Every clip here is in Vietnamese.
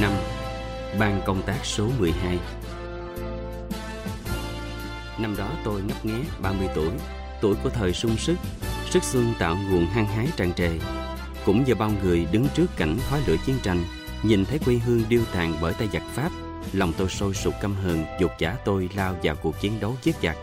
5. Ban công tác số 12 Năm đó tôi ngấp nghé 30 tuổi, tuổi của thời sung sức, sức xuân tạo nguồn hăng hái tràn trề. Cũng như bao người đứng trước cảnh khói lửa chiến tranh, nhìn thấy quê hương điêu tàn bởi tay giặc Pháp, lòng tôi sôi sục căm hờn, dục giả tôi lao vào cuộc chiến đấu giết giặc.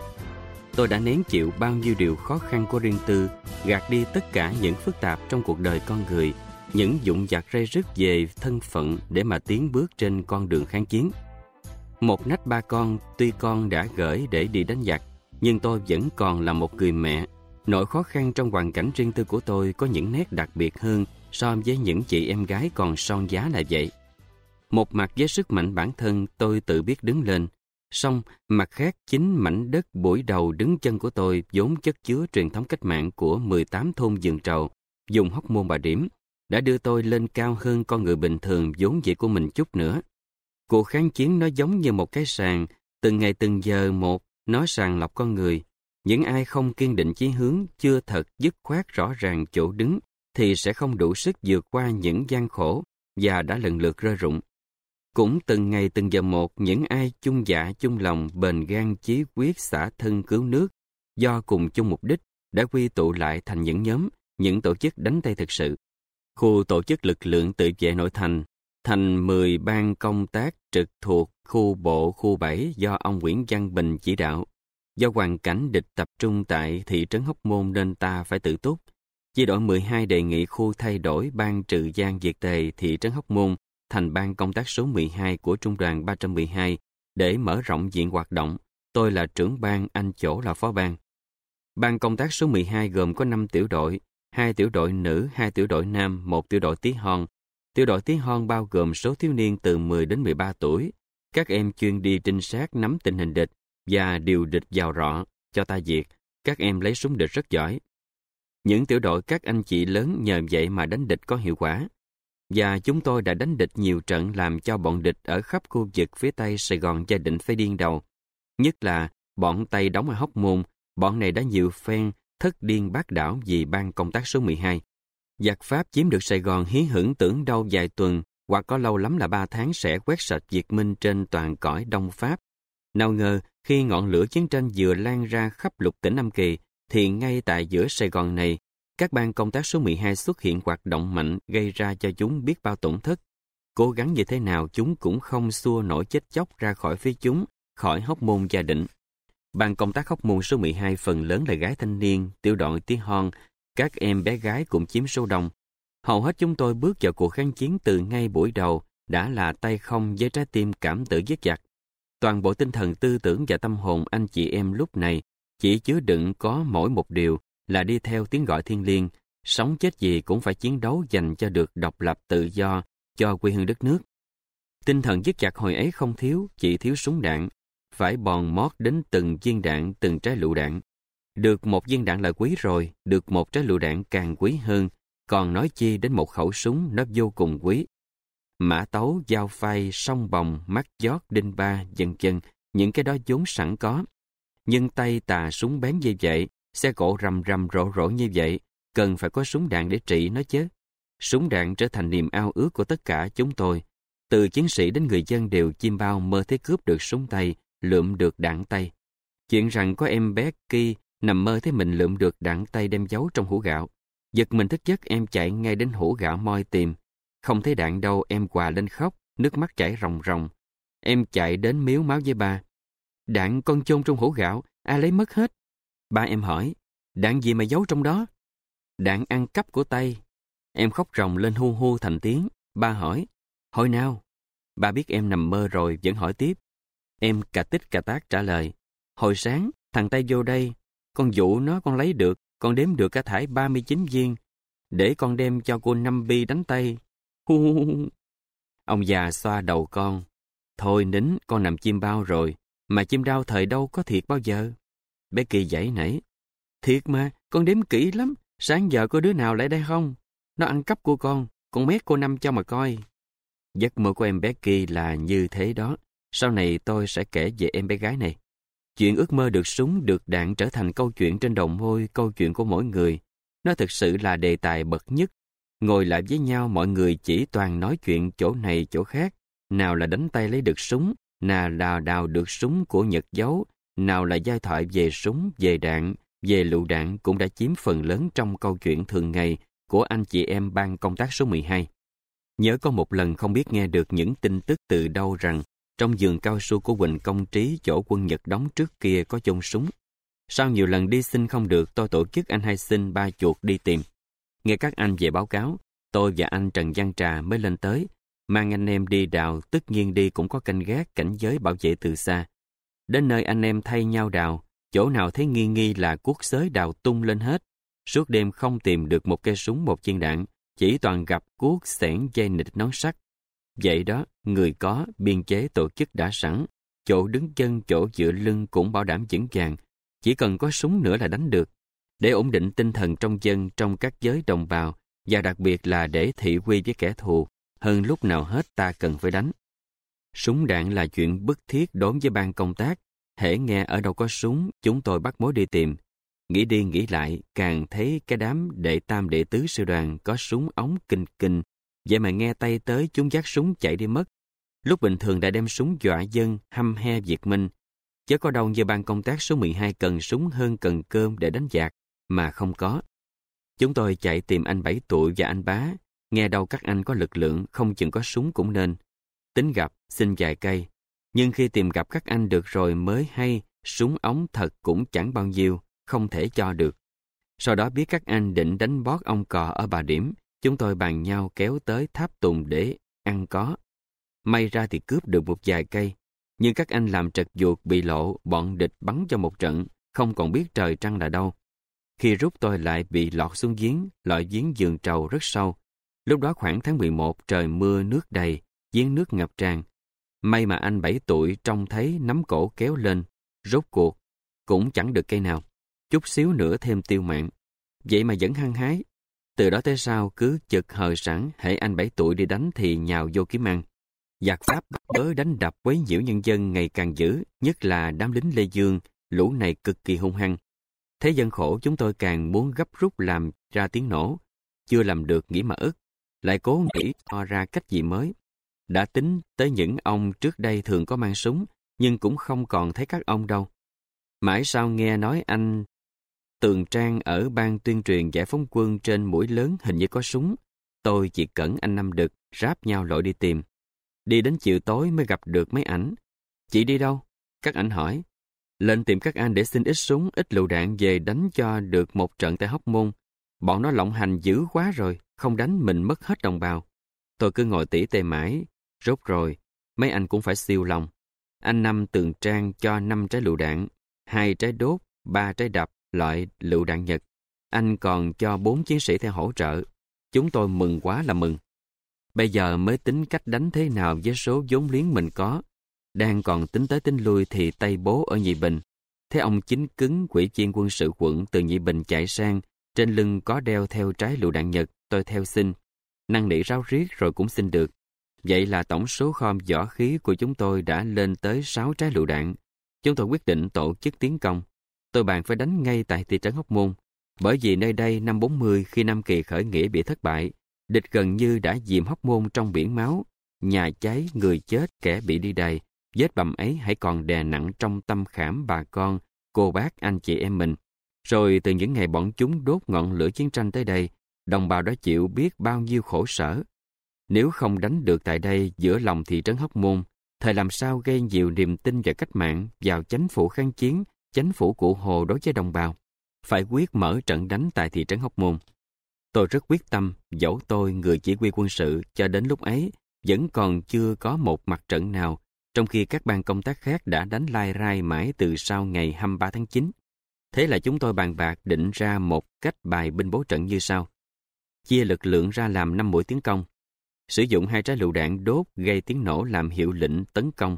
Tôi đã nén chịu bao nhiêu điều khó khăn của riêng tư, gạt đi tất cả những phức tạp trong cuộc đời con người, những dụng giặc rây rứt về thân phận để mà tiến bước trên con đường kháng chiến. Một nách ba con, tuy con đã gửi để đi đánh giặc, nhưng tôi vẫn còn là một người mẹ. Nỗi khó khăn trong hoàn cảnh riêng tư của tôi có những nét đặc biệt hơn so với những chị em gái còn son giá là vậy. Một mặt với sức mạnh bản thân tôi tự biết đứng lên, song mặt khác chính mảnh đất buổi đầu đứng chân của tôi vốn chất chứa truyền thống cách mạng của 18 thôn dường trầu, dùng hóc môn bà điểm, đã đưa tôi lên cao hơn con người bình thường vốn dĩ của mình chút nữa. Cuộc kháng chiến nó giống như một cái sàn, từng ngày từng giờ một, nó sàng lọc con người. Những ai không kiên định chí hướng, chưa thật dứt khoát rõ ràng chỗ đứng, thì sẽ không đủ sức vượt qua những gian khổ và đã lần lượt rơi rụng. Cũng từng ngày từng giờ một, những ai chung dạ chung lòng, bền gan chí quyết xả thân cứu nước, do cùng chung mục đích, đã quy tụ lại thành những nhóm, những tổ chức đánh tay thực sự. Khu tổ chức lực lượng tự vệ nội thành thành 10 ban công tác trực thuộc khu bộ khu 7 do ông Nguyễn Văn Bình chỉ đạo. Do hoàn cảnh địch tập trung tại thị trấn Hóc Môn nên ta phải tự túc. Chi đội 12 đề nghị khu thay đổi ban trừ gian diệt tề thị trấn Hóc Môn thành ban công tác số 12 của Trung đoàn 312 để mở rộng diện hoạt động. Tôi là trưởng ban, anh Chỗ là phó ban. Ban công tác số 12 gồm có 5 tiểu đội, hai tiểu đội nữ, hai tiểu đội nam, một tiểu đội tí hon. Tiểu đội tí hon bao gồm số thiếu niên từ 10 đến 13 tuổi. Các em chuyên đi trinh sát nắm tình hình địch và điều địch vào rõ, cho ta diệt. Các em lấy súng địch rất giỏi. Những tiểu đội các anh chị lớn nhờ vậy mà đánh địch có hiệu quả. Và chúng tôi đã đánh địch nhiều trận làm cho bọn địch ở khắp khu vực phía Tây Sài Gòn gia định phải điên đầu. Nhất là bọn Tây đóng ở Hóc Môn, bọn này đã nhiều phen thất điên bác đảo vì ban công tác số 12. Giặc Pháp chiếm được Sài Gòn hí hưởng tưởng đâu vài tuần hoặc có lâu lắm là ba tháng sẽ quét sạch diệt minh trên toàn cõi Đông Pháp. Nào ngờ, khi ngọn lửa chiến tranh vừa lan ra khắp lục tỉnh Nam Kỳ, thì ngay tại giữa Sài Gòn này, các ban công tác số 12 xuất hiện hoạt động mạnh gây ra cho chúng biết bao tổn thất. Cố gắng như thế nào chúng cũng không xua nổi chết chóc ra khỏi phía chúng, khỏi hóc môn gia định. Ban công tác hóc môn số 12 phần lớn là gái thanh niên, tiểu đội tí hon, các em bé gái cũng chiếm số đông. Hầu hết chúng tôi bước vào cuộc kháng chiến từ ngay buổi đầu, đã là tay không với trái tim cảm tử giết giặc. Toàn bộ tinh thần tư tưởng và tâm hồn anh chị em lúc này chỉ chứa đựng có mỗi một điều là đi theo tiếng gọi thiên liêng, sống chết gì cũng phải chiến đấu dành cho được độc lập tự do cho quê hương đất nước. Tinh thần giết giặc hồi ấy không thiếu, chỉ thiếu súng đạn, phải bòn mót đến từng viên đạn, từng trái lựu đạn. Được một viên đạn là quý rồi, được một trái lựu đạn càng quý hơn, còn nói chi đến một khẩu súng nó vô cùng quý. Mã tấu, dao phay, song bồng, mắt giót, đinh ba, dần chân, những cái đó vốn sẵn có. Nhưng tay tà súng bén như vậy, xe cổ rầm rầm rộ rộ như vậy, cần phải có súng đạn để trị nó chứ. Súng đạn trở thành niềm ao ước của tất cả chúng tôi. Từ chiến sĩ đến người dân đều chim bao mơ thấy cướp được súng tay, lượm được đạn tay. Chuyện rằng có em bé Ki nằm mơ thấy mình lượm được đạn tay đem giấu trong hũ gạo. Giật mình thức giấc em chạy ngay đến hũ gạo moi tìm. Không thấy đạn đâu em quà lên khóc, nước mắt chảy ròng ròng. Em chạy đến miếu máu với ba. Đạn con chôn trong hũ gạo, ai lấy mất hết. Ba em hỏi, đạn gì mà giấu trong đó? Đạn ăn cắp của tay. Em khóc ròng lên hu hu thành tiếng. Ba hỏi, hồi nào? Ba biết em nằm mơ rồi vẫn hỏi tiếp. Em cà tích cà tác trả lời. Hồi sáng, thằng Tây vô đây, con dụ nó con lấy được, con đếm được cả thải 39 viên. Để con đem cho cô năm bi đánh tay. Hu. Ông già xoa đầu con. Thôi nín, con nằm chim bao rồi. Mà chim đau thời đâu có thiệt bao giờ. Bé Kỳ dãy nảy. Thiệt mà, con đếm kỹ lắm. Sáng giờ có đứa nào lại đây không? Nó ăn cắp của con, con mét cô Năm cho mà coi. Giấc mơ của em bé Kỳ là như thế đó. Sau này tôi sẽ kể về em bé gái này. Chuyện ước mơ được súng, được đạn trở thành câu chuyện trên đồng môi, câu chuyện của mỗi người. Nó thực sự là đề tài bậc nhất. Ngồi lại với nhau mọi người chỉ toàn nói chuyện chỗ này chỗ khác, nào là đánh tay lấy được súng, nào là đào được súng của Nhật giấu, nào là giai thoại về súng, về đạn, về lựu đạn cũng đã chiếm phần lớn trong câu chuyện thường ngày của anh chị em ban công tác số 12. Nhớ có một lần không biết nghe được những tin tức từ đâu rằng trong giường cao su của Quỳnh Công Trí chỗ quân Nhật đóng trước kia có chôn súng. Sau nhiều lần đi xin không được, tôi tổ chức anh hai xin ba chuột đi tìm. Nghe các anh về báo cáo, tôi và anh Trần Văn Trà mới lên tới, mang anh em đi đào, tất nhiên đi cũng có canh gác, cảnh giới bảo vệ từ xa. Đến nơi anh em thay nhau đào, chỗ nào thấy nghi nghi là cuốc xới đào tung lên hết. Suốt đêm không tìm được một cây súng một viên đạn, chỉ toàn gặp cuốc sẻn dây nịch nón sắt. Vậy đó, người có, biên chế tổ chức đã sẵn, chỗ đứng chân, chỗ dựa lưng cũng bảo đảm vững vàng, chỉ cần có súng nữa là đánh được. Để ổn định tinh thần trong dân, trong các giới đồng bào, và đặc biệt là để thị uy với kẻ thù, hơn lúc nào hết ta cần phải đánh. Súng đạn là chuyện bức thiết đối với ban công tác, hễ nghe ở đâu có súng, chúng tôi bắt mối đi tìm. Nghĩ đi nghĩ lại, càng thấy cái đám đệ tam đệ tứ sư đoàn có súng ống kinh kinh, vậy mà nghe tay tới chúng giác súng chạy đi mất. Lúc bình thường đã đem súng dọa dân, hăm he Việt Minh, chứ có đâu như ban công tác số 12 cần súng hơn cần cơm để đánh giặc, mà không có. Chúng tôi chạy tìm anh bảy tuổi và anh bá, nghe đâu các anh có lực lượng, không chừng có súng cũng nên. Tính gặp, xin vài cây. Nhưng khi tìm gặp các anh được rồi mới hay, súng ống thật cũng chẳng bao nhiêu, không thể cho được. Sau đó biết các anh định đánh bót ông cò ở bà điểm, chúng tôi bàn nhau kéo tới tháp tùng để ăn có. May ra thì cướp được một vài cây, nhưng các anh làm trật ruột bị lộ, bọn địch bắn cho một trận, không còn biết trời trăng là đâu. Khi rút tôi lại bị lọt xuống giếng, loại giếng giường trầu rất sâu. Lúc đó khoảng tháng 11 trời mưa nước đầy, giếng nước ngập tràn. May mà anh 7 tuổi trông thấy nắm cổ kéo lên, rốt cuộc, cũng chẳng được cây nào. Chút xíu nữa thêm tiêu mạng. Vậy mà vẫn hăng hái. Từ đó tới sau cứ chực hờ sẵn, hãy anh 7 tuổi đi đánh thì nhào vô kiếm ăn. Giặc Pháp bớ đánh đập quấy nhiễu nhân dân ngày càng dữ, nhất là đám lính Lê Dương, lũ này cực kỳ hung hăng. Thế dân khổ chúng tôi càng muốn gấp rút làm ra tiếng nổ. Chưa làm được nghĩ mà ức, lại cố nghĩ to ra cách gì mới. Đã tính tới những ông trước đây thường có mang súng, nhưng cũng không còn thấy các ông đâu. Mãi sau nghe nói anh Tường Trang ở ban tuyên truyền giải phóng quân trên mũi lớn hình như có súng. Tôi chỉ cẩn anh Năm Đực ráp nhau lội đi tìm. Đi đến chiều tối mới gặp được mấy ảnh. Chị đi đâu? Các ảnh hỏi. Lên tìm các anh để xin ít súng, ít lựu đạn về đánh cho được một trận tại Hóc Môn. Bọn nó lộng hành dữ quá rồi, không đánh mình mất hết đồng bào. Tôi cứ ngồi tỉ tê mãi, rốt rồi, mấy anh cũng phải siêu lòng. Anh Năm tường trang cho năm trái lựu đạn, hai trái đốt, ba trái đập, loại lựu đạn Nhật. Anh còn cho bốn chiến sĩ theo hỗ trợ. Chúng tôi mừng quá là mừng. Bây giờ mới tính cách đánh thế nào với số vốn liếng mình có. Đang còn tính tới tính lui thì Tây Bố ở Nhị Bình. Thế ông chính cứng quỹ chiên quân sự quận từ Nhị Bình chạy sang, trên lưng có đeo theo trái lựu đạn Nhật, tôi theo xin. Năng nỉ ráo riết rồi cũng xin được. Vậy là tổng số khom võ khí của chúng tôi đã lên tới 6 trái lựu đạn. Chúng tôi quyết định tổ chức tiến công. Tôi bàn phải đánh ngay tại thị trấn Hóc Môn. Bởi vì nơi đây năm 40 khi Nam Kỳ khởi nghĩa bị thất bại, địch gần như đã dìm Hóc Môn trong biển máu. Nhà cháy, người chết, kẻ bị đi đầy. Vết bầm ấy hãy còn đè nặng trong tâm khảm bà con, cô bác, anh chị em mình. Rồi từ những ngày bọn chúng đốt ngọn lửa chiến tranh tới đây, đồng bào đã chịu biết bao nhiêu khổ sở. Nếu không đánh được tại đây giữa lòng thị trấn Hóc Môn, thời làm sao gây nhiều niềm tin và cách mạng vào chánh phủ kháng chiến, chánh phủ của Hồ đối với đồng bào. Phải quyết mở trận đánh tại thị trấn Hóc Môn. Tôi rất quyết tâm, dẫu tôi người chỉ huy quân sự cho đến lúc ấy, vẫn còn chưa có một mặt trận nào, trong khi các ban công tác khác đã đánh lai rai mãi từ sau ngày 23 tháng 9. Thế là chúng tôi bàn bạc định ra một cách bài binh bố trận như sau. Chia lực lượng ra làm 5 mũi tiến công. Sử dụng hai trái lựu đạn đốt gây tiếng nổ làm hiệu lệnh tấn công.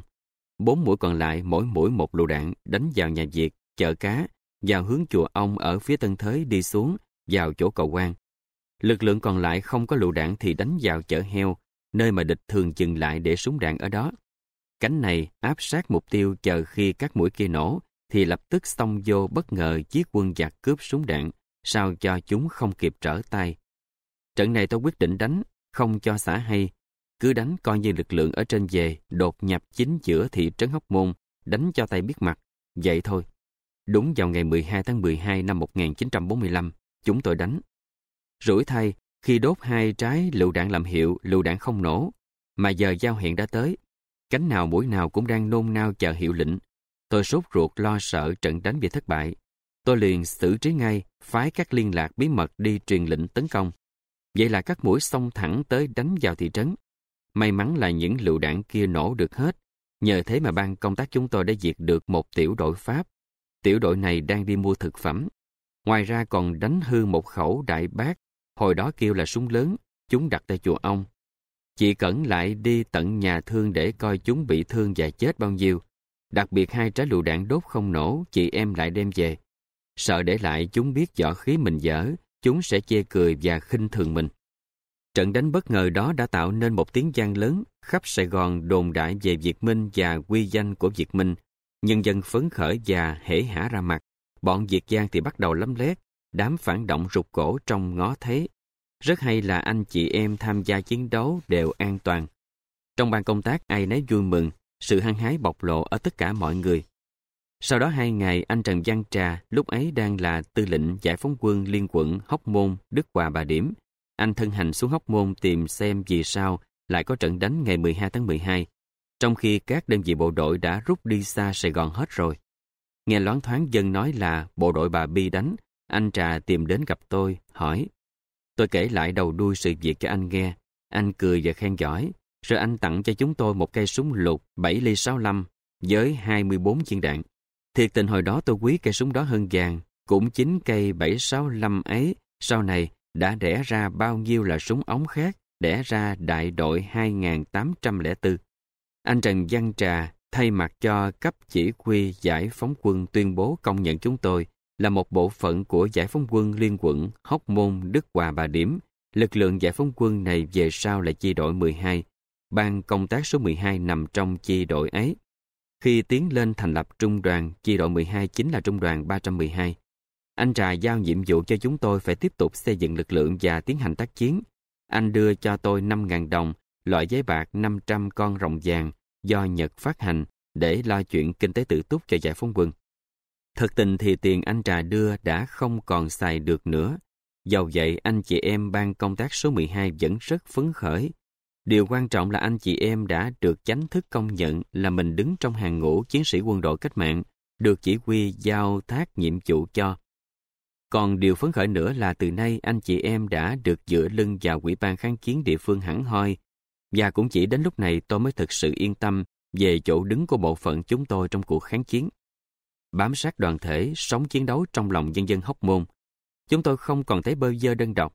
Bốn mũi còn lại mỗi mũi một lựu đạn đánh vào nhà Việt, chợ cá, vào hướng chùa ông ở phía Tân Thới đi xuống, vào chỗ cầu quan. Lực lượng còn lại không có lựu đạn thì đánh vào chợ heo, nơi mà địch thường dừng lại để súng đạn ở đó. Cánh này áp sát mục tiêu chờ khi các mũi kia nổ, thì lập tức xông vô bất ngờ giết quân giặc cướp súng đạn, sao cho chúng không kịp trở tay. Trận này tôi quyết định đánh, không cho xả hay cứ đánh coi như lực lượng ở trên về, đột nhập chính giữa thị trấn Hóc Môn, đánh cho tay biết mặt. Vậy thôi. Đúng vào ngày 12 tháng 12 năm 1945, chúng tôi đánh. Rủi thay, khi đốt hai trái lựu đạn làm hiệu, lựu đạn không nổ, mà giờ giao hẹn đã tới. Cánh nào mũi nào cũng đang nôn nao chờ hiệu lệnh. Tôi sốt ruột lo sợ trận đánh bị thất bại. Tôi liền xử trí ngay, phái các liên lạc bí mật đi truyền lệnh tấn công. Vậy là các mũi xông thẳng tới đánh vào thị trấn. May mắn là những lựu đạn kia nổ được hết. Nhờ thế mà ban công tác chúng tôi đã diệt được một tiểu đội Pháp. Tiểu đội này đang đi mua thực phẩm. Ngoài ra còn đánh hư một khẩu đại bác, hồi đó kêu là súng lớn, chúng đặt tại chùa ông. Chị Cẩn lại đi tận nhà thương để coi chúng bị thương và chết bao nhiêu. Đặc biệt hai trái lựu đạn đốt không nổ, chị em lại đem về. Sợ để lại chúng biết võ khí mình dở, chúng sẽ chê cười và khinh thường mình. Trận đánh bất ngờ đó đã tạo nên một tiếng gian lớn, khắp Sài Gòn đồn đại về Việt Minh và quy danh của Việt Minh. Nhân dân phấn khởi và hể hả ra mặt. Bọn Việt Giang thì bắt đầu lấm lét, đám phản động rụt cổ trong ngó thế. Rất hay là anh chị em tham gia chiến đấu đều an toàn. Trong ban công tác ai nấy vui mừng, sự hăng hái bộc lộ ở tất cả mọi người. Sau đó hai ngày, anh Trần Văn Trà lúc ấy đang là tư lệnh giải phóng quân liên quận Hóc Môn, Đức Hòa Bà Điểm. Anh thân hành xuống Hóc Môn tìm xem vì sao lại có trận đánh ngày 12 tháng 12, trong khi các đơn vị bộ đội đã rút đi xa Sài Gòn hết rồi. Nghe loáng thoáng dân nói là bộ đội bà Bi đánh, anh Trà tìm đến gặp tôi, hỏi. Tôi kể lại đầu đuôi sự việc cho anh nghe. Anh cười và khen giỏi. Rồi anh tặng cho chúng tôi một cây súng lục 7 ly 65 với 24 viên đạn. Thiệt tình hồi đó tôi quý cây súng đó hơn vàng. Cũng chính cây 765 ấy sau này đã đẻ ra bao nhiêu là súng ống khác, đẻ ra đại đội 2804. Anh Trần Văn Trà thay mặt cho cấp chỉ huy giải phóng quân tuyên bố công nhận chúng tôi là một bộ phận của giải phóng quân liên quận Hóc Môn, Đức Hòa, Bà Điểm. Lực lượng giải phóng quân này về sau là chi đội 12. Ban công tác số 12 nằm trong chi đội ấy. Khi tiến lên thành lập trung đoàn, chi đội 12 chính là trung đoàn 312. Anh Trà giao nhiệm vụ cho chúng tôi phải tiếp tục xây dựng lực lượng và tiến hành tác chiến. Anh đưa cho tôi 5.000 đồng, loại giấy bạc 500 con rồng vàng do Nhật phát hành để lo chuyện kinh tế tự túc cho giải phóng quân. Thật tình thì tiền anh Trà đưa đã không còn xài được nữa. Dầu vậy anh chị em ban công tác số 12 vẫn rất phấn khởi. Điều quan trọng là anh chị em đã được chánh thức công nhận là mình đứng trong hàng ngũ chiến sĩ quân đội cách mạng, được chỉ huy giao thác nhiệm vụ cho. Còn điều phấn khởi nữa là từ nay anh chị em đã được dựa lưng vào quỹ ban kháng chiến địa phương hẳn hoi. Và cũng chỉ đến lúc này tôi mới thực sự yên tâm về chỗ đứng của bộ phận chúng tôi trong cuộc kháng chiến bám sát đoàn thể, sống chiến đấu trong lòng nhân dân Hóc Môn. Chúng tôi không còn thấy bơ dơ đơn độc.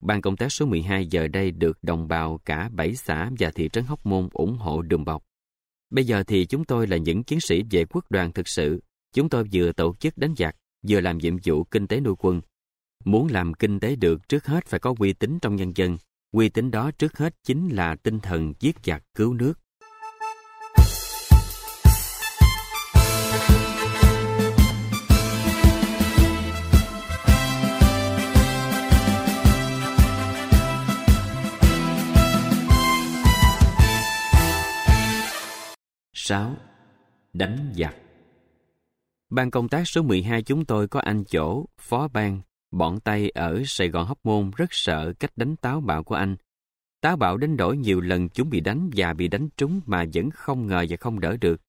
Ban công tác số 12 giờ đây được đồng bào cả bảy xã và thị trấn Hóc Môn ủng hộ đùm bọc. Bây giờ thì chúng tôi là những chiến sĩ vệ quốc đoàn thực sự. Chúng tôi vừa tổ chức đánh giặc, vừa làm nhiệm vụ kinh tế nuôi quân. Muốn làm kinh tế được trước hết phải có uy tín trong nhân dân. Uy tín đó trước hết chính là tinh thần giết giặc cứu nước. sáu Đánh giặc Ban công tác số 12 chúng tôi có anh Chỗ, phó ban, bọn Tây ở Sài Gòn Hóc Môn rất sợ cách đánh táo bạo của anh. Táo bạo đến đổi nhiều lần chúng bị đánh và bị đánh trúng mà vẫn không ngờ và không đỡ được.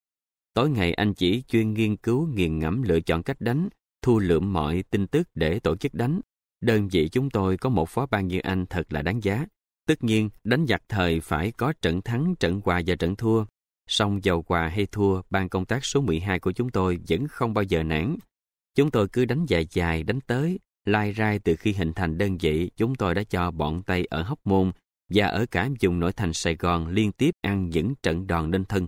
Tối ngày anh chỉ chuyên nghiên cứu nghiền ngẫm lựa chọn cách đánh, thu lượm mọi tin tức để tổ chức đánh. Đơn vị chúng tôi có một phó ban như anh thật là đáng giá. Tất nhiên, đánh giặc thời phải có trận thắng, trận hòa và trận thua. Song dầu quà hay thua, ban công tác số 12 của chúng tôi vẫn không bao giờ nản. Chúng tôi cứ đánh dài dài, đánh tới, lai rai từ khi hình thành đơn vị chúng tôi đã cho bọn Tây ở Hóc Môn và ở cả vùng nội thành Sài Gòn liên tiếp ăn những trận đòn lên thân.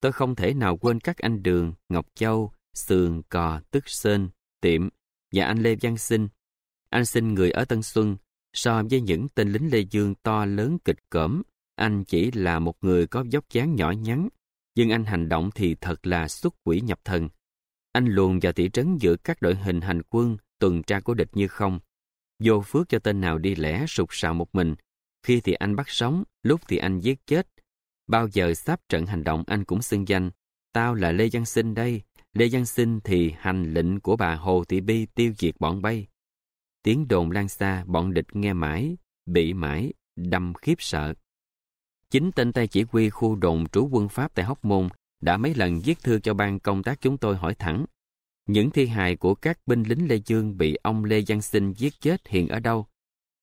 Tôi không thể nào quên các anh Đường, Ngọc Châu, Sườn, Cò, Tức Sơn, Tiệm và anh Lê Văn Sinh. Anh Sinh người ở Tân Xuân, so với những tên lính Lê Dương to lớn kịch cỡm anh chỉ là một người có dốc dáng nhỏ nhắn, nhưng anh hành động thì thật là xuất quỷ nhập thần. Anh luồn vào thị trấn giữa các đội hình hành quân, tuần tra của địch như không. Vô phước cho tên nào đi lẻ sụt sạo một mình. Khi thì anh bắt sống, lúc thì anh giết chết. Bao giờ sắp trận hành động anh cũng xưng danh. Tao là Lê Văn Sinh đây. Lê Văn Sinh thì hành lệnh của bà Hồ Thị Bi tiêu diệt bọn bay. Tiếng đồn lan xa, bọn địch nghe mãi, bị mãi, đâm khiếp sợ. Chính tên tay chỉ huy khu đồn trú quân Pháp tại Hóc Môn đã mấy lần viết thư cho ban công tác chúng tôi hỏi thẳng. Những thi hài của các binh lính Lê Dương bị ông Lê Văn Sinh giết chết hiện ở đâu?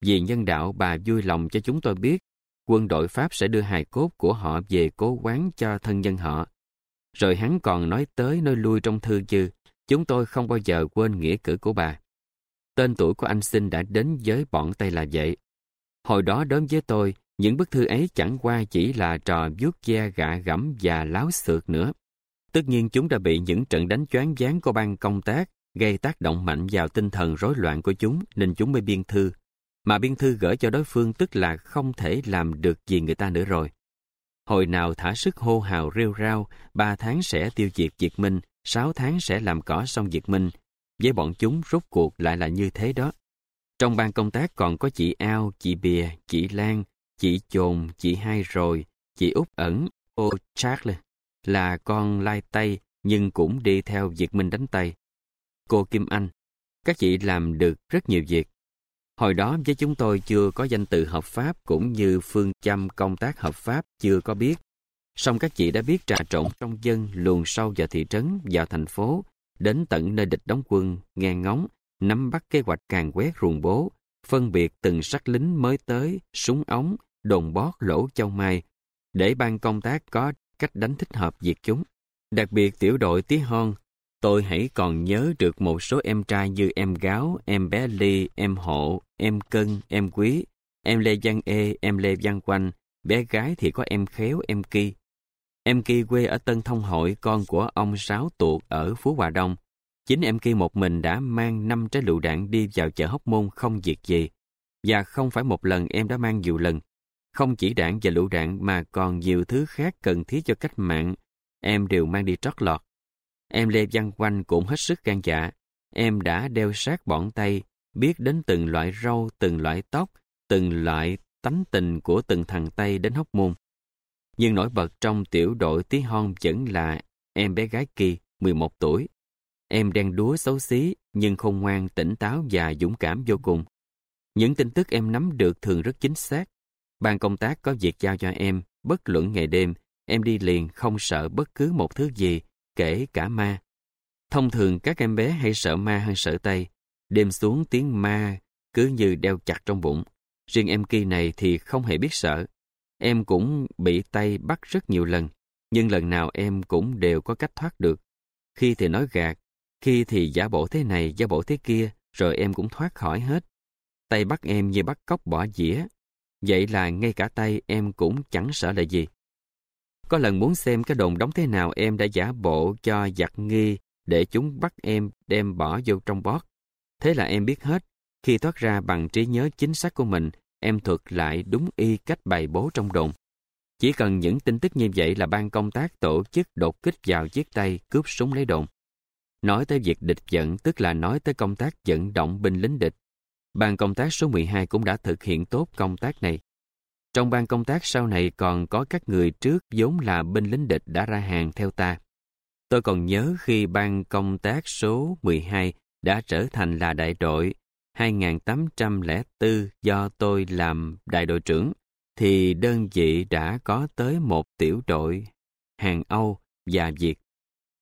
Vì nhân đạo bà vui lòng cho chúng tôi biết, quân đội Pháp sẽ đưa hài cốt của họ về cố quán cho thân nhân họ. Rồi hắn còn nói tới nơi lui trong thư chứ, chúng tôi không bao giờ quên nghĩa cử của bà. Tên tuổi của anh Sinh đã đến với bọn Tây là vậy. Hồi đó đến với tôi, những bức thư ấy chẳng qua chỉ là trò vuốt ve gạ gẫm và láo xược nữa. Tất nhiên chúng đã bị những trận đánh choáng váng của ban công tác gây tác động mạnh vào tinh thần rối loạn của chúng nên chúng mới biên thư. Mà biên thư gửi cho đối phương tức là không thể làm được gì người ta nữa rồi. Hồi nào thả sức hô hào rêu rao, ba tháng sẽ tiêu diệt Việt Minh, sáu tháng sẽ làm cỏ xong Việt Minh. Với bọn chúng rốt cuộc lại là như thế đó. Trong ban công tác còn có chị Ao, chị Bìa, chị Lan, chị Chồn, chị Hai Rồi, chị Út Ẩn, ô Charles, là con lai Tây nhưng cũng đi theo Việt Minh đánh Tây. Cô Kim Anh, các chị làm được rất nhiều việc. Hồi đó với chúng tôi chưa có danh từ hợp pháp cũng như phương châm công tác hợp pháp chưa có biết. Song các chị đã biết trà trộn trong dân luồn sâu vào thị trấn, vào thành phố, đến tận nơi địch đóng quân, nghe ngóng, nắm bắt kế hoạch càng quét ruồng bố, phân biệt từng sắc lính mới tới, súng ống, đồn bót lỗ châu mai, để ban công tác có cách đánh thích hợp diệt chúng. Đặc biệt tiểu đội tí hon, tôi hãy còn nhớ được một số em trai như em Gáo, em Bé Ly, em Hộ, em Cân, em Quý, em Lê Văn Ê, em Lê Văn Quanh, bé gái thì có em Khéo, em Ki. Em Ki quê ở Tân Thông Hội, con của ông Sáu Tuột ở Phú Hòa Đông. Chính em Ki một mình đã mang năm trái lựu đạn đi vào chợ Hóc Môn không việc gì. Và không phải một lần em đã mang nhiều lần. Không chỉ đạn và lựu đạn mà còn nhiều thứ khác cần thiết cho cách mạng, em đều mang đi trót lọt. Em Lê Văn Quanh cũng hết sức gan dạ. Em đã đeo sát bọn tay, biết đến từng loại râu, từng loại tóc, từng loại tánh tình của từng thằng Tây đến hóc môn. Nhưng nổi bật trong tiểu đội tí hon vẫn là em bé gái Kỳ, 11 tuổi. Em đen đúa xấu xí, nhưng khôn ngoan, tỉnh táo và dũng cảm vô cùng. Những tin tức em nắm được thường rất chính xác. Ban công tác có việc giao cho em, bất luận ngày đêm, em đi liền không sợ bất cứ một thứ gì, kể cả ma. Thông thường các em bé hay sợ ma hơn sợ Tây. Đêm xuống tiếng ma cứ như đeo chặt trong bụng. Riêng em kia này thì không hề biết sợ. Em cũng bị tay bắt rất nhiều lần, nhưng lần nào em cũng đều có cách thoát được. Khi thì nói gạt, khi thì giả bộ thế này, giả bộ thế kia, rồi em cũng thoát khỏi hết. tay bắt em như bắt cóc bỏ dĩa, Vậy là ngay cả tay em cũng chẳng sợ là gì. Có lần muốn xem cái đồn đóng thế nào em đã giả bộ cho giặc nghi để chúng bắt em đem bỏ vô trong bót. Thế là em biết hết. Khi thoát ra bằng trí nhớ chính xác của mình, em thuật lại đúng y cách bày bố trong đồn. Chỉ cần những tin tức như vậy là ban công tác tổ chức đột kích vào chiếc tay cướp súng lấy đồn. Nói tới việc địch dẫn tức là nói tới công tác dẫn động binh lính địch Ban công tác số 12 cũng đã thực hiện tốt công tác này. Trong ban công tác sau này còn có các người trước vốn là binh lính địch đã ra hàng theo ta. Tôi còn nhớ khi ban công tác số 12 đã trở thành là đại đội 2804 do tôi làm đại đội trưởng, thì đơn vị đã có tới một tiểu đội hàng Âu và Việt.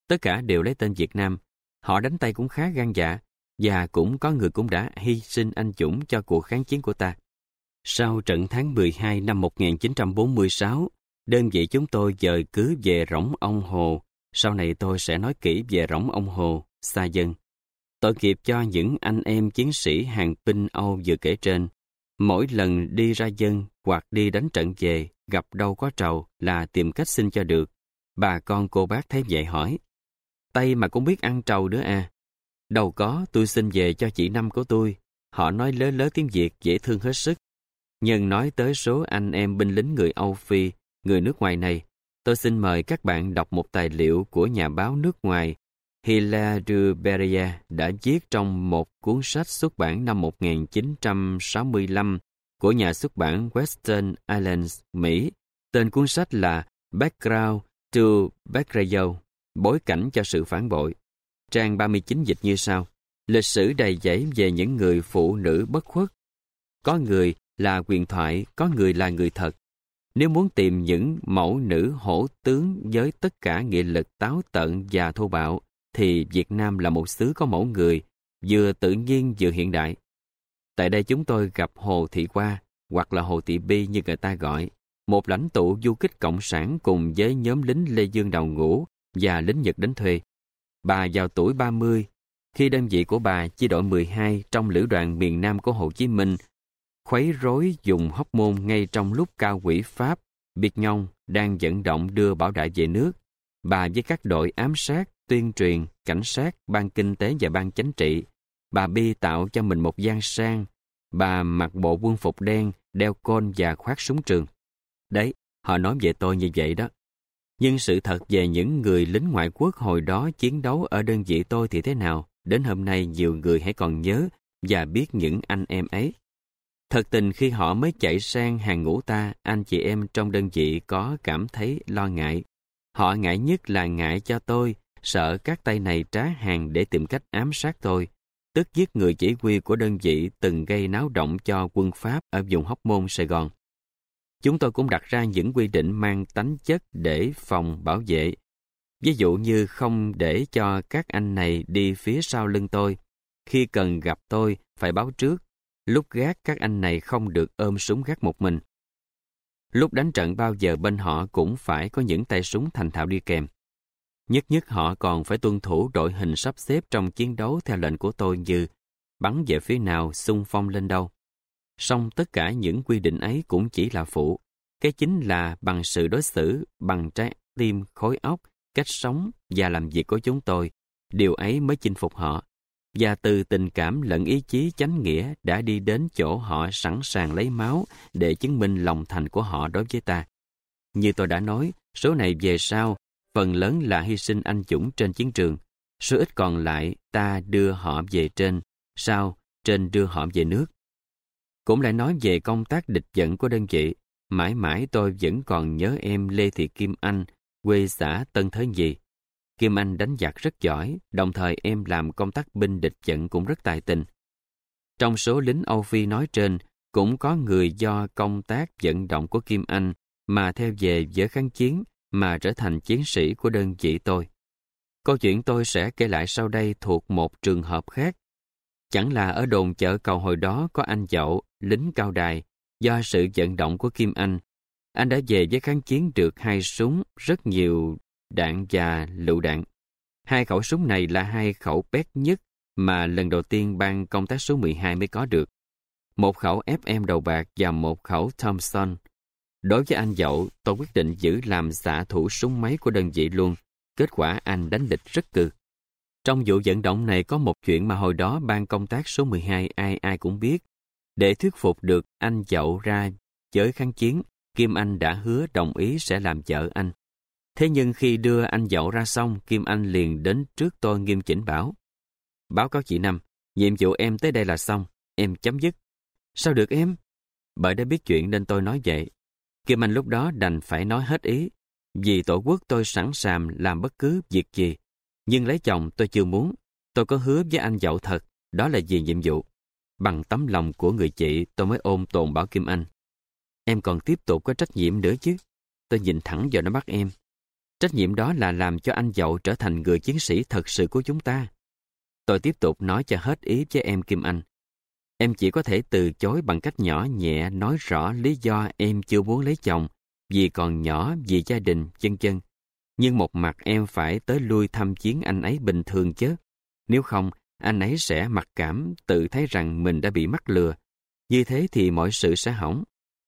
Tất cả đều lấy tên Việt Nam. Họ đánh tay cũng khá gan dạ, và cũng có người cũng đã hy sinh anh dũng cho cuộc kháng chiến của ta. Sau trận tháng 12 năm 1946, đơn vị chúng tôi dời cứ về Rỗng Ông Hồ. Sau này tôi sẽ nói kỹ về Rỗng Ông Hồ, xa dân. Tội nghiệp cho những anh em chiến sĩ hàng binh Âu vừa kể trên. Mỗi lần đi ra dân hoặc đi đánh trận về, gặp đâu có trầu là tìm cách xin cho được. Bà con cô bác thấy vậy hỏi. Tây mà cũng biết ăn trầu nữa à? Đâu có, tôi xin về cho chị Năm của tôi. Họ nói lớ lớ tiếng Việt dễ thương hết sức. Nhưng nói tới số anh em binh lính người Âu Phi, người nước ngoài này, tôi xin mời các bạn đọc một tài liệu của nhà báo nước ngoài Hila Beria đã viết trong một cuốn sách xuất bản năm 1965 của nhà xuất bản Western Islands, Mỹ. Tên cuốn sách là Background to Betrayal, bối cảnh cho sự phản bội. Trang 39 dịch như sau. Lịch sử đầy dẫy về những người phụ nữ bất khuất. Có người là quyền thoại, có người là người thật. Nếu muốn tìm những mẫu nữ hổ tướng với tất cả nghị lực táo tận và thô bạo, thì Việt Nam là một xứ có mẫu người, vừa tự nhiên vừa hiện đại. Tại đây chúng tôi gặp Hồ Thị Hoa, hoặc là Hồ Thị Bi như người ta gọi, một lãnh tụ du kích cộng sản cùng với nhóm lính Lê Dương Đào Ngũ và lính Nhật đến thuê. Bà vào tuổi 30, khi đơn vị của bà chi đội 12 trong lữ đoàn miền Nam của Hồ Chí Minh khuấy rối dùng hóc môn ngay trong lúc cao quỷ Pháp, Biệt Nhông đang dẫn động đưa bảo đại về nước. Bà với các đội ám sát, tuyên truyền, cảnh sát, ban kinh tế và ban chánh trị. Bà Bi tạo cho mình một gian sang. Bà mặc bộ quân phục đen, đeo côn và khoác súng trường. Đấy, họ nói về tôi như vậy đó. Nhưng sự thật về những người lính ngoại quốc hồi đó chiến đấu ở đơn vị tôi thì thế nào? Đến hôm nay nhiều người hãy còn nhớ và biết những anh em ấy. Thật tình khi họ mới chạy sang hàng ngũ ta, anh chị em trong đơn vị có cảm thấy lo ngại. Họ ngại nhất là ngại cho tôi, sợ các tay này trá hàng để tìm cách ám sát tôi, tức giết người chỉ huy của đơn vị từng gây náo động cho quân Pháp ở vùng Hóc Môn, Sài Gòn. Chúng tôi cũng đặt ra những quy định mang tánh chất để phòng bảo vệ. Ví dụ như không để cho các anh này đi phía sau lưng tôi. Khi cần gặp tôi, phải báo trước. Lúc gác các anh này không được ôm súng gác một mình. Lúc đánh trận bao giờ bên họ cũng phải có những tay súng thành thạo đi kèm. Nhất nhất họ còn phải tuân thủ đội hình sắp xếp trong chiến đấu theo lệnh của tôi như bắn về phía nào, xung phong lên đâu. Song tất cả những quy định ấy cũng chỉ là phụ. Cái chính là bằng sự đối xử, bằng trái tim, khối óc, cách sống và làm việc của chúng tôi, điều ấy mới chinh phục họ. Và từ tình cảm lẫn ý chí chánh nghĩa đã đi đến chỗ họ sẵn sàng lấy máu để chứng minh lòng thành của họ đối với ta. Như tôi đã nói, số này về sau, phần lớn là hy sinh anh dũng trên chiến trường. Số ít còn lại ta đưa họ về trên, sau trên đưa họ về nước. Cũng lại nói về công tác địch dẫn của đơn vị. Mãi mãi tôi vẫn còn nhớ em Lê Thị Kim Anh, quê xã Tân Thới Nhì. Kim Anh đánh giặc rất giỏi, đồng thời em làm công tác binh địch dẫn cũng rất tài tình. Trong số lính Âu Phi nói trên, cũng có người do công tác vận động của Kim Anh mà theo về giữa kháng chiến mà trở thành chiến sĩ của đơn vị tôi. Câu chuyện tôi sẽ kể lại sau đây thuộc một trường hợp khác Chẳng là ở đồn chợ cầu hồi đó có anh dậu, lính cao đài, do sự vận động của Kim Anh. Anh đã về với kháng chiến được hai súng, rất nhiều đạn và lựu đạn. Hai khẩu súng này là hai khẩu bét nhất mà lần đầu tiên ban công tác số 12 mới có được. Một khẩu FM đầu bạc và một khẩu Thompson. Đối với anh dậu, tôi quyết định giữ làm xạ thủ súng máy của đơn vị luôn. Kết quả anh đánh địch rất cực. Trong vụ vận động này có một chuyện mà hồi đó ban công tác số 12 ai ai cũng biết. Để thuyết phục được anh dậu ra giới kháng chiến, Kim Anh đã hứa đồng ý sẽ làm vợ anh. Thế nhưng khi đưa anh dậu ra xong, Kim Anh liền đến trước tôi nghiêm chỉnh bảo. Báo cáo chị Năm, nhiệm vụ em tới đây là xong, em chấm dứt. Sao được em? Bởi đã biết chuyện nên tôi nói vậy. Kim Anh lúc đó đành phải nói hết ý. Vì tổ quốc tôi sẵn sàng làm bất cứ việc gì nhưng lấy chồng tôi chưa muốn. Tôi có hứa với anh dậu thật, đó là vì nhiệm vụ. Bằng tấm lòng của người chị, tôi mới ôm tồn bảo Kim Anh. Em còn tiếp tục có trách nhiệm nữa chứ. Tôi nhìn thẳng vào nó bắt em. Trách nhiệm đó là làm cho anh dậu trở thành người chiến sĩ thật sự của chúng ta. Tôi tiếp tục nói cho hết ý với em Kim Anh. Em chỉ có thể từ chối bằng cách nhỏ nhẹ nói rõ lý do em chưa muốn lấy chồng, vì còn nhỏ, vì gia đình, chân chân. Nhưng một mặt em phải tới lui thăm chiến anh ấy bình thường chứ. Nếu không, anh ấy sẽ mặc cảm, tự thấy rằng mình đã bị mắc lừa. Như thế thì mọi sự sẽ hỏng.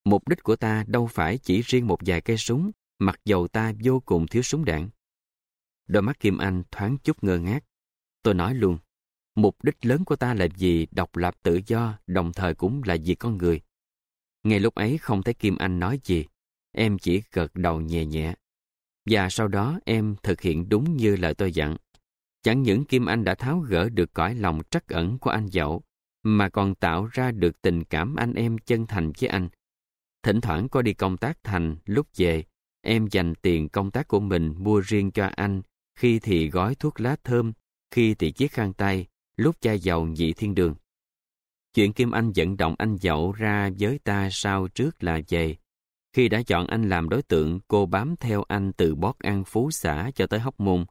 Mục đích của ta đâu phải chỉ riêng một vài cây súng, mặc dầu ta vô cùng thiếu súng đạn. Đôi mắt Kim Anh thoáng chút ngơ ngác. Tôi nói luôn, mục đích lớn của ta là gì độc lập tự do, đồng thời cũng là vì con người. Ngay lúc ấy không thấy Kim Anh nói gì, em chỉ gật đầu nhẹ nhẹ. Và sau đó em thực hiện đúng như lời tôi dặn. Chẳng những Kim Anh đã tháo gỡ được cõi lòng trắc ẩn của anh dậu, mà còn tạo ra được tình cảm anh em chân thành với anh. Thỉnh thoảng có đi công tác thành, lúc về, em dành tiền công tác của mình mua riêng cho anh, khi thì gói thuốc lá thơm, khi thì chiếc khăn tay, lúc cha dầu nhị thiên đường. Chuyện Kim Anh vận động anh Dậu ra với ta sau trước là về. Khi đã chọn anh làm đối tượng, cô bám theo anh từ bót ăn phú xã cho tới hóc môn.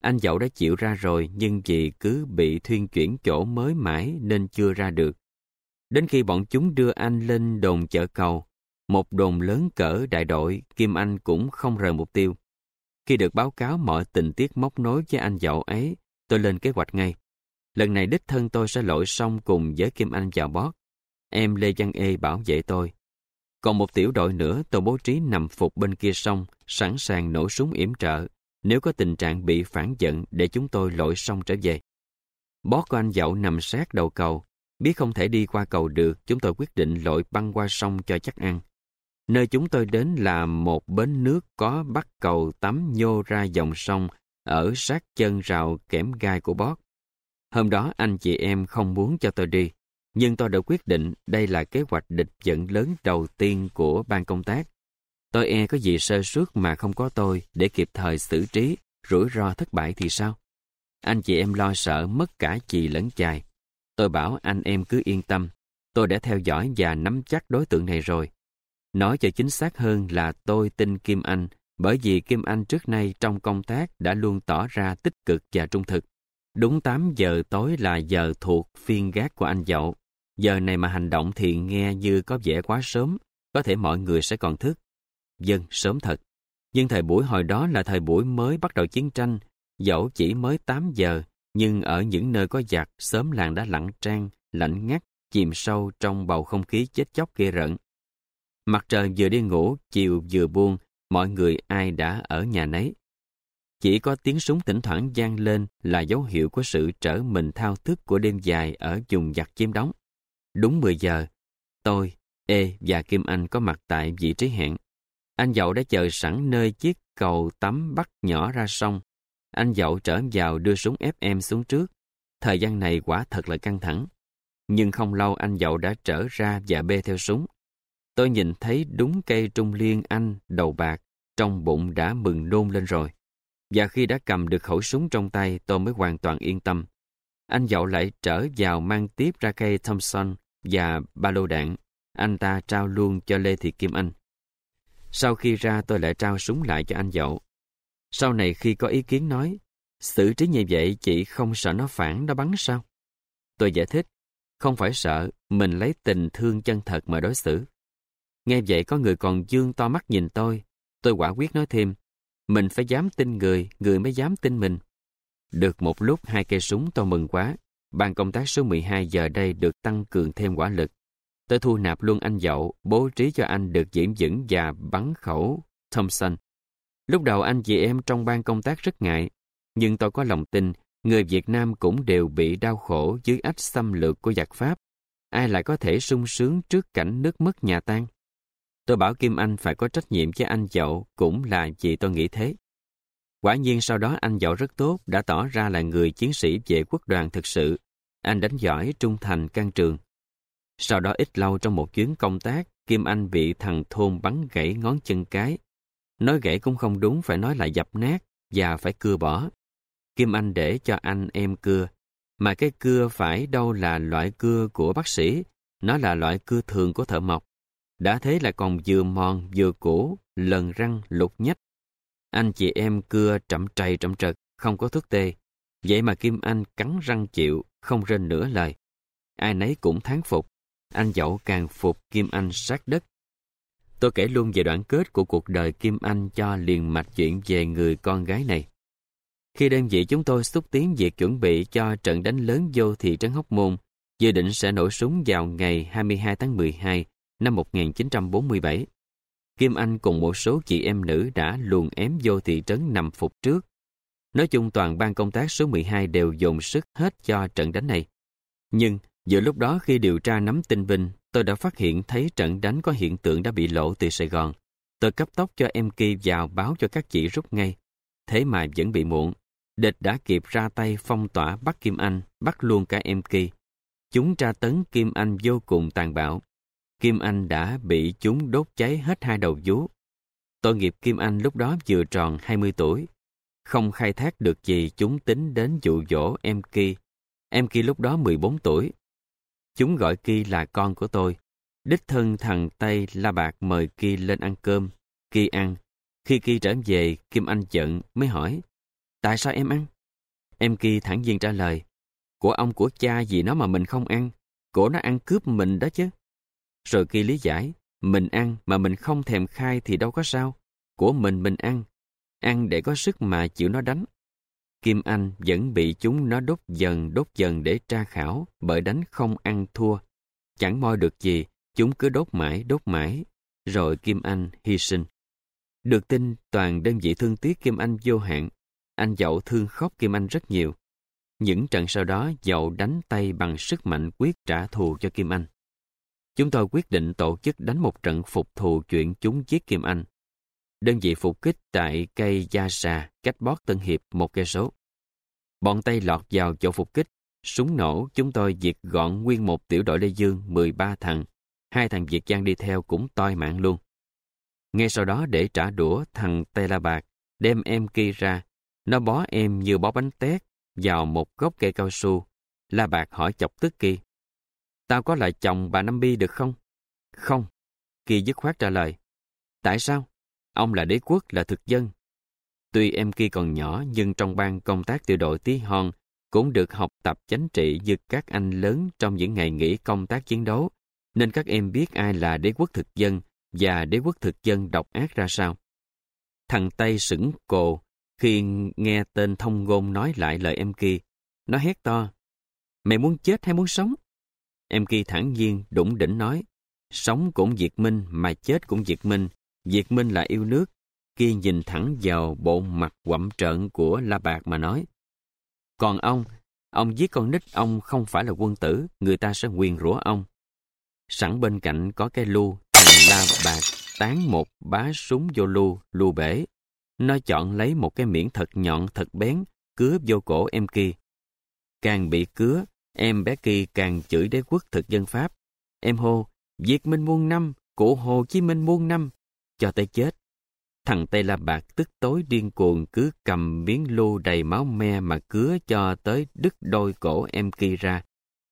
Anh Dậu đã chịu ra rồi nhưng vì cứ bị thuyên chuyển chỗ mới mãi nên chưa ra được. Đến khi bọn chúng đưa anh lên đồn chợ cầu, một đồn lớn cỡ đại đội, Kim Anh cũng không rời mục tiêu. Khi được báo cáo mọi tình tiết móc nối với anh Dậu ấy, tôi lên kế hoạch ngay. Lần này đích thân tôi sẽ lội sông cùng với Kim Anh vào bót. Em Lê Văn Ê bảo vệ tôi. Còn một tiểu đội nữa tôi bố trí nằm phục bên kia sông, sẵn sàng nổ súng yểm trợ, nếu có tình trạng bị phản giận để chúng tôi lội sông trở về. bó của anh dậu nằm sát đầu cầu, biết không thể đi qua cầu được, chúng tôi quyết định lội băng qua sông cho chắc ăn. Nơi chúng tôi đến là một bến nước có bắt cầu tắm nhô ra dòng sông ở sát chân rào kẽm gai của bót. Hôm đó anh chị em không muốn cho tôi đi, nhưng tôi đã quyết định đây là kế hoạch địch dẫn lớn đầu tiên của ban công tác. Tôi e có gì sơ suất mà không có tôi để kịp thời xử trí, rủi ro thất bại thì sao? Anh chị em lo sợ mất cả chị lẫn chài. Tôi bảo anh em cứ yên tâm, tôi đã theo dõi và nắm chắc đối tượng này rồi. Nói cho chính xác hơn là tôi tin Kim Anh, bởi vì Kim Anh trước nay trong công tác đã luôn tỏ ra tích cực và trung thực. Đúng 8 giờ tối là giờ thuộc phiên gác của anh Dậu. Giờ này mà hành động thì nghe như có vẻ quá sớm, có thể mọi người sẽ còn thức. Dân, sớm thật. Nhưng thời buổi hồi đó là thời buổi mới bắt đầu chiến tranh, dẫu chỉ mới 8 giờ, nhưng ở những nơi có giặc, sớm làng đã lặng trang, lạnh ngắt, chìm sâu trong bầu không khí chết chóc ghê rợn. Mặt trời vừa đi ngủ, chiều vừa buông, mọi người ai đã ở nhà nấy. Chỉ có tiếng súng thỉnh thoảng gian lên là dấu hiệu của sự trở mình thao thức của đêm dài ở vùng giặc chiếm đóng. Đúng 10 giờ, tôi, Ê và Kim Anh có mặt tại vị trí hẹn. Anh Dậu đã chờ sẵn nơi chiếc cầu tắm bắt nhỏ ra sông. Anh Dậu trở vào đưa súng ép em xuống trước. Thời gian này quả thật là căng thẳng. Nhưng không lâu anh Dậu đã trở ra và bê theo súng. Tôi nhìn thấy đúng cây trung liên anh đầu bạc, trong bụng đã mừng nôn lên rồi. Và khi đã cầm được khẩu súng trong tay, tôi mới hoàn toàn yên tâm. Anh dậu lại trở vào mang tiếp ra cây Thompson và ba lô đạn. Anh ta trao luôn cho Lê Thị Kim Anh. Sau khi ra tôi lại trao súng lại cho anh dậu. Sau này khi có ý kiến nói, xử trí như vậy chị không sợ nó phản nó bắn sao? Tôi giải thích, không phải sợ, mình lấy tình thương chân thật mà đối xử. Nghe vậy có người còn dương to mắt nhìn tôi. Tôi quả quyết nói thêm, mình phải dám tin người, người mới dám tin mình. Được một lúc hai cây súng tôi mừng quá. Ban công tác số 12 giờ đây được tăng cường thêm quả lực. Tôi thu nạp luôn anh Dậu, bố trí cho anh được diễn dững và bắn khẩu Thompson. Lúc đầu anh chị em trong ban công tác rất ngại, nhưng tôi có lòng tin người Việt Nam cũng đều bị đau khổ dưới ách xâm lược của giặc Pháp. Ai lại có thể sung sướng trước cảnh nước mất nhà tan? Tôi bảo Kim Anh phải có trách nhiệm với anh Dậu cũng là vì tôi nghĩ thế. Quả nhiên sau đó anh Dậu rất tốt, đã tỏ ra là người chiến sĩ vệ quốc đoàn thực sự. Anh đánh giỏi, trung thành, can trường. Sau đó ít lâu trong một chuyến công tác, Kim Anh bị thằng thôn bắn gãy ngón chân cái. Nói gãy cũng không đúng, phải nói là dập nát và phải cưa bỏ. Kim Anh để cho anh em cưa. Mà cái cưa phải đâu là loại cưa của bác sĩ, nó là loại cưa thường của thợ mộc. Đã thế là còn vừa mòn vừa cũ, lần răng lục nhách. Anh chị em cưa trậm trầy trậm trật, không có thuốc tê. Vậy mà Kim Anh cắn răng chịu, không rên nửa lời. Ai nấy cũng thán phục. Anh dậu càng phục Kim Anh sát đất. Tôi kể luôn về đoạn kết của cuộc đời Kim Anh cho liền mạch chuyện về người con gái này. Khi đơn vị chúng tôi xúc tiến việc chuẩn bị cho trận đánh lớn vô thị trấn Hóc Môn, dự định sẽ nổ súng vào ngày 22 tháng 12 năm 1947. Kim Anh cùng một số chị em nữ đã luồn ém vô thị trấn nằm phục trước. Nói chung toàn ban công tác số 12 đều dồn sức hết cho trận đánh này. Nhưng giữa lúc đó khi điều tra nắm tin binh, tôi đã phát hiện thấy trận đánh có hiện tượng đã bị lộ từ Sài Gòn. Tôi cấp tốc cho em Ki vào báo cho các chị rút ngay. Thế mà vẫn bị muộn. Địch đã kịp ra tay phong tỏa bắt Kim Anh, bắt luôn cả em Ki. Chúng tra tấn Kim Anh vô cùng tàn bạo. Kim Anh đã bị chúng đốt cháy hết hai đầu vú. Tội nghiệp Kim Anh lúc đó vừa tròn 20 tuổi. Không khai thác được gì chúng tính đến dụ dỗ em Ki. Em Ki lúc đó 14 tuổi. Chúng gọi Ki là con của tôi. Đích thân thằng Tây La Bạc mời Ki lên ăn cơm. Ki ăn. Khi Ki trở về, Kim Anh giận mới hỏi Tại sao em ăn? Em Ki thẳng nhiên trả lời Của ông của cha gì nó mà mình không ăn. Của nó ăn cướp mình đó chứ. Rồi Ki lý giải Mình ăn mà mình không thèm khai thì đâu có sao. Của mình mình ăn. Ăn để có sức mà chịu nó đánh. Kim Anh vẫn bị chúng nó đốt dần đốt dần để tra khảo bởi đánh không ăn thua. Chẳng moi được gì, chúng cứ đốt mãi đốt mãi. Rồi Kim Anh hy sinh. Được tin toàn đơn vị thương tiếc Kim Anh vô hạn. Anh Dậu thương khóc Kim Anh rất nhiều. Những trận sau đó Dậu đánh tay bằng sức mạnh quyết trả thù cho Kim Anh. Chúng tôi quyết định tổ chức đánh một trận phục thù chuyện chúng giết Kim Anh. Đơn vị phục kích tại cây Gia Sa, cách Bót Tân Hiệp một cây số. Bọn Tây lọt vào chỗ phục kích. Súng nổ, chúng tôi diệt gọn nguyên một tiểu đội Lê Dương 13 thằng. Hai thằng Việt Giang đi theo cũng toi mạng luôn. Ngay sau đó để trả đũa thằng Tây La Bạc, đem em kia ra. Nó bó em như bó bánh tét vào một gốc cây cao su. La Bạc hỏi chọc tức Kỳ. Tao có lại chồng bà Năm Bi được không? Không. Kỳ dứt khoát trả lời. Tại sao? Ông là đế quốc, là thực dân. Tuy em kia còn nhỏ nhưng trong ban công tác tiểu đội tí hon cũng được học tập chánh trị như các anh lớn trong những ngày nghỉ công tác chiến đấu, nên các em biết ai là đế quốc thực dân và đế quốc thực dân độc ác ra sao. Thằng Tây sững cồ khi nghe tên thông ngôn nói lại lời em kia. Nó hét to. Mày muốn chết hay muốn sống? Em kia thẳng nhiên, đủng đỉnh nói. Sống cũng diệt minh, mà chết cũng diệt minh. Diệt minh là yêu nước. Kia nhìn thẳng vào bộ mặt quậm trợn của La Bạc mà nói. Còn ông, ông giết con nít ông không phải là quân tử, người ta sẽ quyền rủa ông. Sẵn bên cạnh có cái lu, thằng La Bạc tán một bá súng vô lu, lu bể. Nó chọn lấy một cái miệng thật nhọn thật bén, cứa vô cổ em kia. Càng bị cứa, em bé kia càng chửi đế quốc thực dân Pháp. Em hô, Việt Minh muôn năm, cụ Hồ Chí Minh muôn năm, cho tới chết. Thằng Tây La Bạc tức tối điên cuồng cứ cầm miếng lu đầy máu me mà cứa cho tới đứt đôi cổ em kia ra,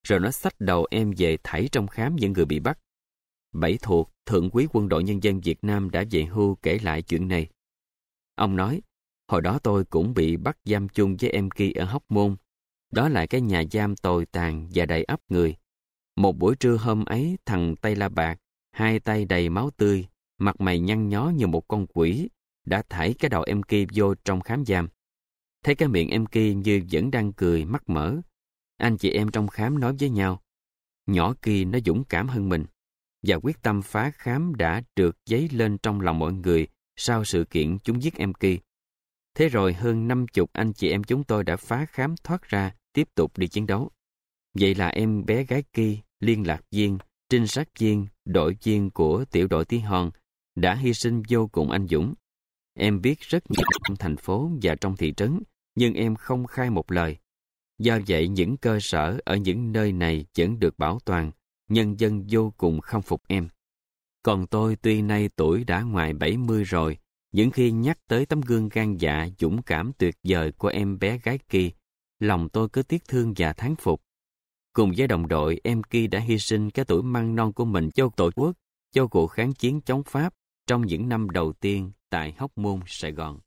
rồi nó xách đầu em về thảy trong khám những người bị bắt. Bảy thuộc, Thượng quý quân đội nhân dân Việt Nam đã về hưu kể lại chuyện này. Ông nói, hồi đó tôi cũng bị bắt giam chung với em kia ở Hóc Môn. Đó là cái nhà giam tồi tàn và đầy ấp người. Một buổi trưa hôm ấy, thằng Tây La Bạc, hai tay đầy máu tươi, mặt mày nhăn nhó như một con quỷ, đã thảy cái đầu em kia vô trong khám giam. Thấy cái miệng em kia như vẫn đang cười, mắt mở. Anh chị em trong khám nói với nhau. Nhỏ kia nó dũng cảm hơn mình. Và quyết tâm phá khám đã trượt giấy lên trong lòng mọi người sau sự kiện chúng giết em kia. Thế rồi hơn năm chục anh chị em chúng tôi đã phá khám thoát ra, tiếp tục đi chiến đấu. Vậy là em bé gái kia, liên lạc viên, trinh sát viên, đội viên của tiểu đội tí hon đã hy sinh vô cùng anh dũng. Em biết rất nhiều trong thành phố và trong thị trấn, nhưng em không khai một lời. Do vậy những cơ sở ở những nơi này vẫn được bảo toàn, nhân dân vô cùng không phục em. Còn tôi tuy nay tuổi đã ngoài 70 rồi, những khi nhắc tới tấm gương gan dạ dũng cảm tuyệt vời của em bé gái Kỳ, lòng tôi cứ tiếc thương và thán phục. Cùng với đồng đội, em Kỳ đã hy sinh cái tuổi măng non của mình cho tổ quốc, cho cuộc kháng chiến chống Pháp trong những năm đầu tiên tại Hóc Môn, Sài Gòn.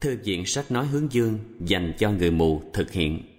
Thư viện sách nói hướng dương dành cho người mù thực hiện